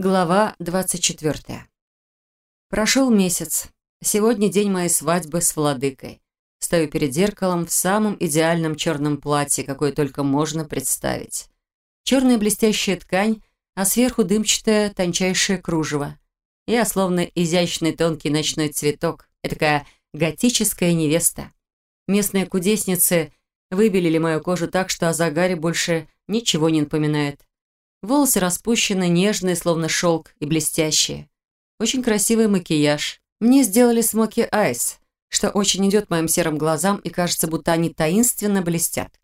Глава 24. Прошел месяц. Сегодня день моей свадьбы с владыкой. Стою перед зеркалом в самом идеальном черном платье, какое только можно представить. Черная блестящая ткань, а сверху дымчатое тончайшее кружево. Я словно изящный тонкий ночной цветок, такая готическая невеста. Местные кудесницы выбелили мою кожу так, что о загаре больше ничего не напоминает. Волосы распущены, нежные, словно шелк, и блестящие. Очень красивый макияж. Мне сделали смоки айс, что очень идет моим серым глазам, и кажется, будто они таинственно блестят.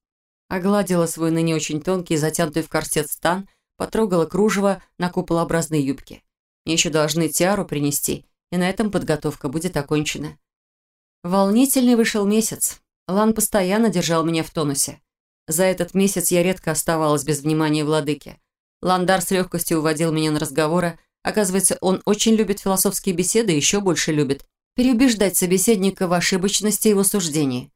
Огладила свой ныне очень тонкий, затянутый в корсет стан, потрогала кружево на куполообразной юбке. Мне еще должны тиару принести, и на этом подготовка будет окончена. Волнительный вышел месяц. Лан постоянно держал меня в тонусе. За этот месяц я редко оставалась без внимания владыки. Ландар с легкостью уводил меня на разговоры. Оказывается, он очень любит философские беседы и еще больше любит переубеждать собеседника в ошибочности его суждений.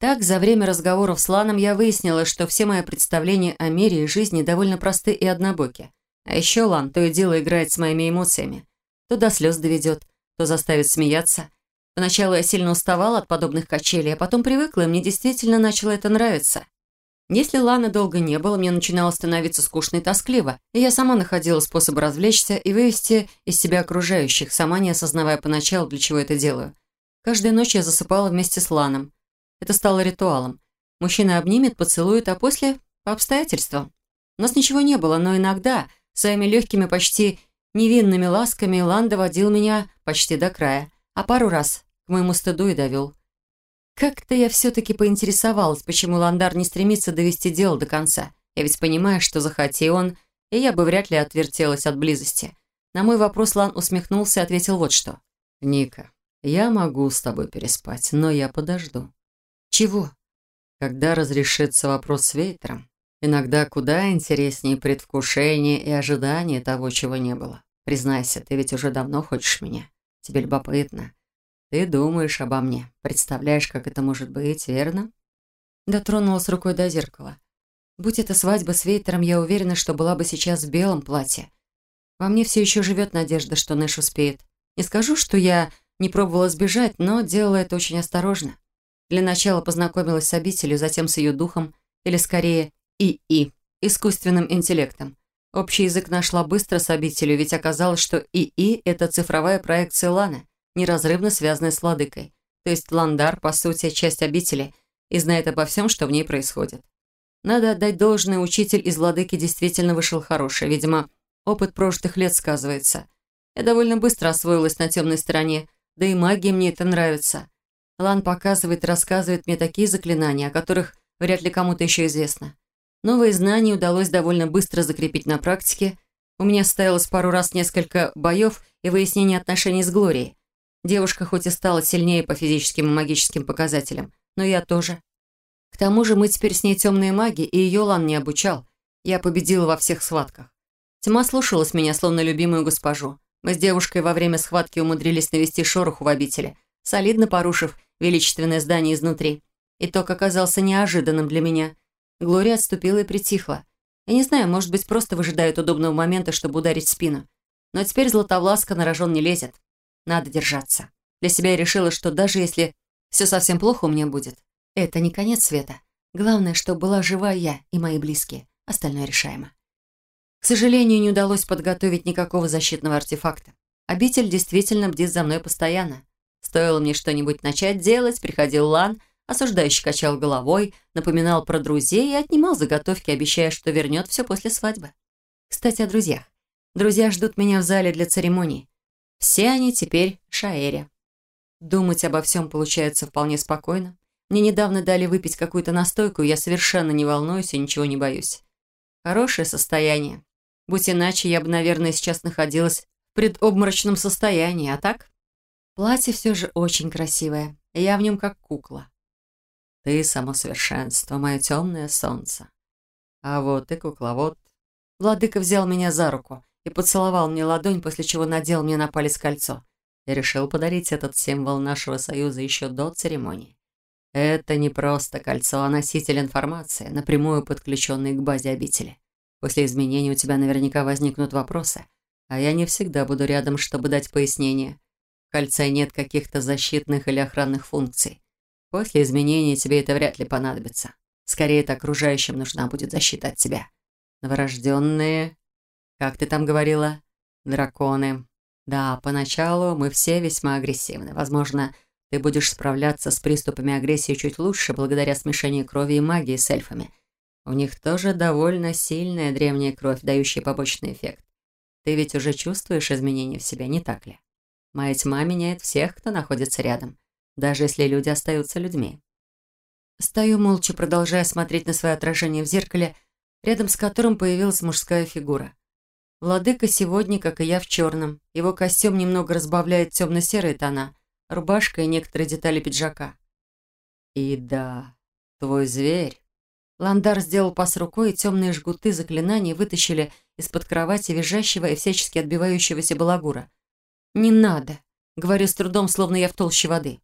Так, за время разговоров с Ланом я выяснила, что все мои представления о мире и жизни довольно просты и однобоки. А еще Лан то и дело играет с моими эмоциями. То до слез доведет, то заставит смеяться. Поначалу я сильно уставала от подобных качелей, а потом привыкла, и мне действительно начало это нравиться. Если Ланы долго не было, мне начинало становиться скучно и тоскливо, и я сама находила способ развлечься и вывести из себя окружающих, сама не осознавая поначалу, для чего это делаю. Каждую ночь я засыпала вместе с Ланом. Это стало ритуалом. Мужчина обнимет, поцелует, а после – по обстоятельствам. У нас ничего не было, но иногда своими легкими, почти невинными ласками Лан доводил меня почти до края, а пару раз к моему стыду и довел. Как-то я все-таки поинтересовалась, почему Ландар не стремится довести дело до конца. Я ведь понимаю, что захоти он, и я бы вряд ли отвертелась от близости. На мой вопрос Лан усмехнулся и ответил вот что. «Ника, я могу с тобой переспать, но я подожду». «Чего?» «Когда разрешится вопрос с Вейтером. Иногда куда интереснее предвкушение и ожидание того, чего не было. Признайся, ты ведь уже давно хочешь меня. Тебе любопытно. Ты думаешь обо мне, представляешь, как это может быть, верно?» Дотронулась рукой до зеркала. Будь это свадьба с Вейтером, я уверена, что была бы сейчас в белом платье. Во мне все еще живет надежда, что Нэш успеет. Не скажу, что я не пробовала сбежать, но делала это очень осторожно. Для начала познакомилась с обителью, затем с ее духом, или скорее ИИ, искусственным интеллектом. Общий язык нашла быстро с обителью, ведь оказалось, что ИИ – это цифровая проекция Ланы неразрывно связанная с владыкой. То есть Ландар, по сути, часть обители и знает обо всем, что в ней происходит. Надо отдать должное, учитель из владыки действительно вышел хороший. Видимо, опыт прожитых лет сказывается. Я довольно быстро освоилась на темной стороне, да и магии мне это нравится. Лан показывает, рассказывает мне такие заклинания, о которых вряд ли кому-то еще известно. Новые знания удалось довольно быстро закрепить на практике. У меня состоялось пару раз несколько боев и выяснение отношений с Глорией. Девушка хоть и стала сильнее по физическим и магическим показателям, но я тоже. К тому же мы теперь с ней темные маги, и ее Лан не обучал. Я победила во всех схватках. Тьма слушалась меня, словно любимую госпожу. Мы с девушкой во время схватки умудрились навести шороху в обители, солидно порушив величественное здание изнутри. Итог оказался неожиданным для меня. Глория отступила и притихла. Я не знаю, может быть, просто выжидает удобного момента, чтобы ударить в спину. Но теперь Златовласка на рожон не лезет. Надо держаться. Для себя я решила, что даже если все совсем плохо у меня будет, это не конец света. Главное, чтобы была жива я и мои близкие. Остальное решаемо. К сожалению, не удалось подготовить никакого защитного артефакта. Обитель действительно бдит за мной постоянно. Стоило мне что-нибудь начать делать, приходил Лан, осуждающий качал головой, напоминал про друзей и отнимал заготовки, обещая, что вернет все после свадьбы. Кстати, о друзьях. Друзья ждут меня в зале для церемонии. Все они теперь Шаэре. Думать обо всем получается вполне спокойно. Мне недавно дали выпить какую-то настойку, я совершенно не волнуюсь и ничего не боюсь. Хорошее состояние. Будь иначе, я бы, наверное, сейчас находилась в предобморочном состоянии, а так? Платье все же очень красивое, я в нем как кукла. Ты само совершенство, мое темное солнце. А вот и кукловод. Владыка взял меня за руку и поцеловал мне ладонь, после чего надел мне на палец кольцо. Я решил подарить этот символ нашего союза еще до церемонии. Это не просто кольцо, а носитель информации, напрямую подключенный к базе обители. После изменения у тебя наверняка возникнут вопросы. А я не всегда буду рядом, чтобы дать пояснение. В кольце нет каких-то защитных или охранных функций. После изменения тебе это вряд ли понадобится. Скорее, это окружающим нужна будет защита от тебя. Новорожденные... Как ты там говорила? Драконы. Да, поначалу мы все весьма агрессивны. Возможно, ты будешь справляться с приступами агрессии чуть лучше благодаря смешению крови и магии с эльфами. У них тоже довольно сильная древняя кровь, дающая побочный эффект. Ты ведь уже чувствуешь изменения в себе, не так ли? Моя тьма меняет всех, кто находится рядом, даже если люди остаются людьми. Стою молча, продолжая смотреть на свое отражение в зеркале, рядом с которым появилась мужская фигура. Владыка сегодня, как и я, в черном. Его костюм немного разбавляет темно-серые тона – рубашка и некоторые детали пиджака. И да, твой зверь. Ландар сделал пас рукой, и темные жгуты заклинаний вытащили из-под кровати визжащего и всячески отбивающегося балагура. «Не надо», — говорю с трудом, словно я в толще воды.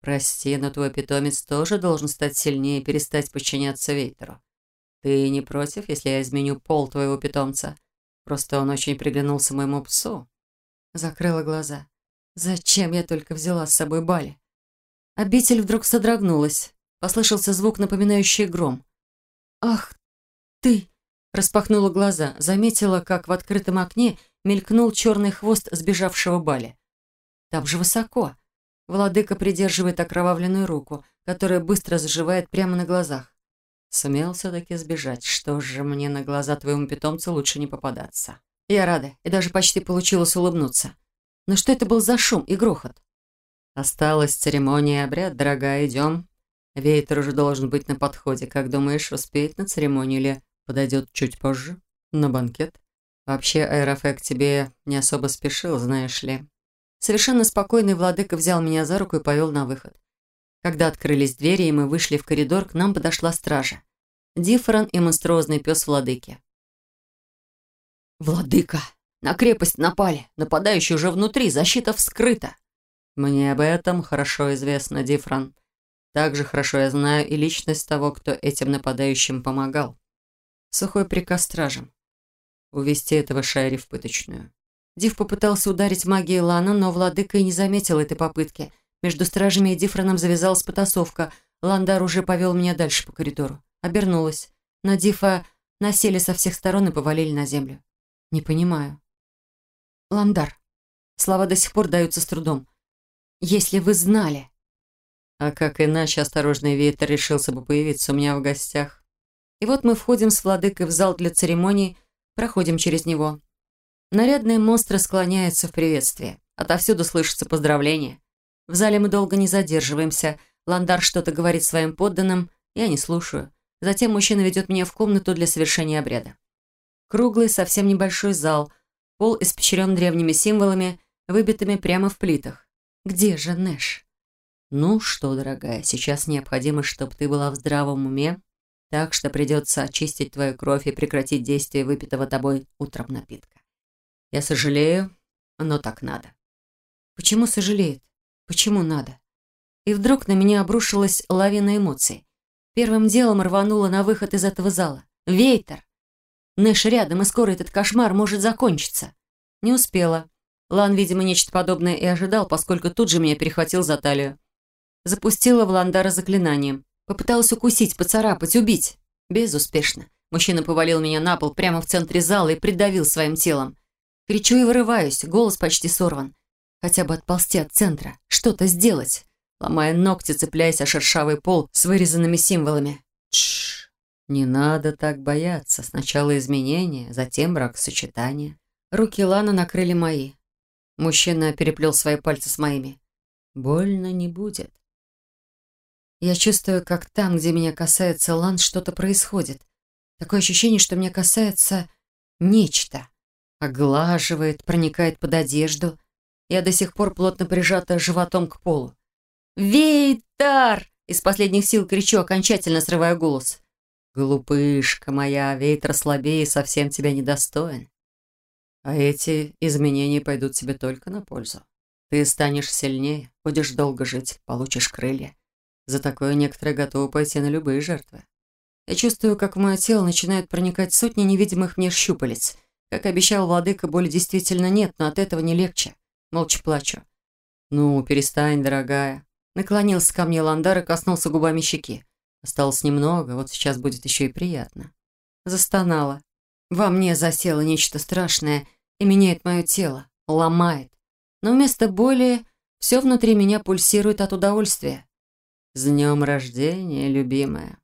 «Прости, но твой питомец тоже должен стать сильнее и перестать подчиняться Вейтеру. Ты не против, если я изменю пол твоего питомца? Просто он очень приглянулся моему псу». Закрыла глаза. Зачем я только взяла с собой Бали? Обитель вдруг содрогнулась. Послышался звук, напоминающий гром. «Ах ты!» Распахнула глаза, заметила, как в открытом окне мелькнул черный хвост сбежавшего Бали. Там же высоко. Владыка придерживает окровавленную руку, которая быстро заживает прямо на глазах. Сумел все-таки сбежать. Что же мне на глаза твоему питомцу лучше не попадаться. Я рада и даже почти получилось улыбнуться. Но что это был за шум и грохот? Осталась церемония и обряд, дорогая, идем. Вейтер уже должен быть на подходе. Как думаешь, успеет на церемонию или подойдет чуть позже? На банкет? Вообще, Аэрофек тебе не особо спешил, знаешь ли. Совершенно спокойный владыка взял меня за руку и повел на выход. Когда открылись двери и мы вышли в коридор, к нам подошла стража. Дифферон и монструозный пес владыки. «Владыка!» На крепость напали. Нападающий уже внутри, защита вскрыта. Мне об этом хорошо известно, Дифран. Также хорошо я знаю и личность того, кто этим нападающим помогал. Сухой приказ стражам. Увести этого Шайри в пыточную. Див попытался ударить магией Лана, но владыка и не заметил этой попытки. Между стражами и Дифраном завязалась потасовка. Ландар уже повел меня дальше по коридору. Обернулась. На Дифа насели со всех сторон и повалили на землю. Не понимаю. Ландар. Слова до сих пор даются с трудом. Если вы знали. А как иначе осторожный ветер решился бы появиться у меня в гостях? И вот мы входим с владыкой в зал для церемонии, проходим через него. Нарядные монстры склоняются в приветствии. Отовсюду слышатся поздравления. В зале мы долго не задерживаемся. Ландар что-то говорит своим подданным, я не слушаю. Затем мужчина ведет меня в комнату для совершения обряда. Круглый, совсем небольшой зал – Пол испещрен древними символами, выбитыми прямо в плитах. Где же Нэш? Ну что, дорогая, сейчас необходимо, чтобы ты была в здравом уме, так что придется очистить твою кровь и прекратить действие выпитого тобой утром напитка. Я сожалею, но так надо. Почему сожалеет? Почему надо? И вдруг на меня обрушилась лавина эмоций. Первым делом рванула на выход из этого зала. Вейтер! Нэш рядом, и скоро этот кошмар может закончиться. Не успела. Лан, видимо, нечто подобное и ожидал, поскольку тут же меня перехватил за талию. Запустила в Ландара заклинанием. Попыталась укусить, поцарапать, убить. Безуспешно. Мужчина повалил меня на пол прямо в центре зала и придавил своим телом. Кричу и вырываюсь, голос почти сорван. Хотя бы отползти от центра, что-то сделать. Ломая ногти, цепляясь о шершавый пол с вырезанными символами. Тш. Не надо так бояться. Сначала изменения, затем брак-сочетание. Руки Лана накрыли мои. Мужчина переплел свои пальцы с моими. Больно не будет. Я чувствую, как там, где меня касается Лан, что-то происходит. Такое ощущение, что меня касается нечто. Оглаживает, проникает под одежду. Я до сих пор плотно прижата животом к полу. «Вейтар!» Из последних сил кричу, окончательно срывая голос. «Глупышка моя, ветер слабее совсем тебя недостоин. А эти изменения пойдут тебе только на пользу. Ты станешь сильнее, будешь долго жить, получишь крылья. За такое некоторые готовы пойти на любые жертвы. Я чувствую, как в мое тело начинают проникать сотни невидимых мне щупалец. Как обещал владыка, боли действительно нет, но от этого не легче. Молча плачу. «Ну, перестань, дорогая». Наклонился ко мне Ландар и коснулся губами щеки. Осталось немного, вот сейчас будет еще и приятно. Застонала. Во мне засело нечто страшное и меняет мое тело, ломает. Но вместо боли все внутри меня пульсирует от удовольствия. «С днем рождения, любимая!»